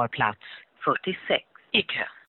har plats 46 i kön.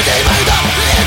today made up